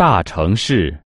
大城市。